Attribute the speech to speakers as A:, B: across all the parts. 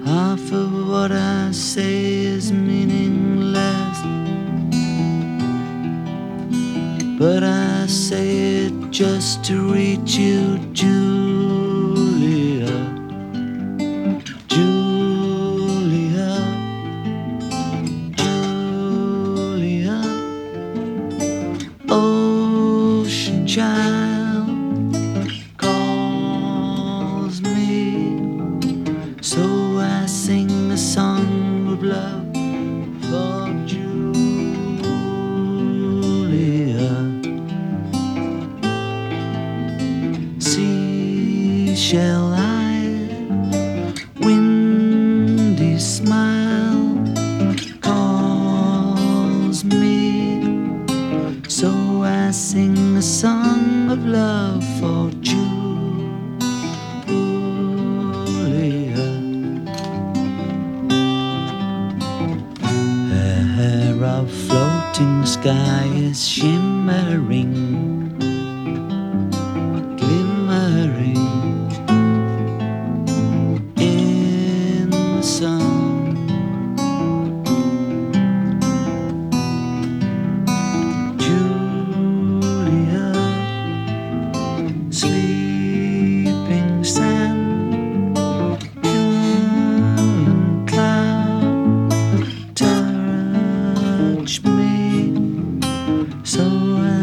A: Half of what I say is meaningless. But I say it just to reach you, Julia. Julia. Julia. Oh, Ocean child Seashell eye, windy smile calls me. So I sing a song of love for Julia. Her hair of floating sky is shimmering,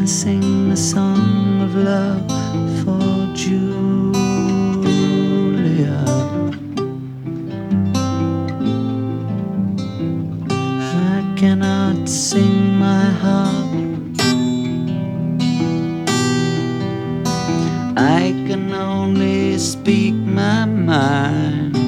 A: sing a song of love for Julia. I cannot sing my heart. I can only speak my mind.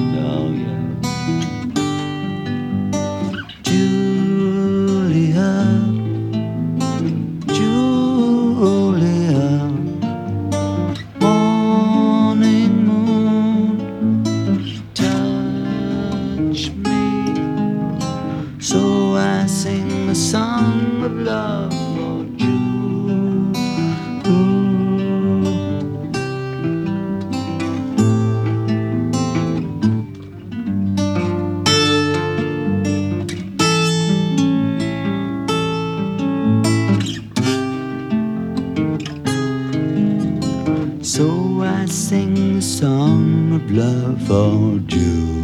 A: A song of love for you. So I sing a song of love for you.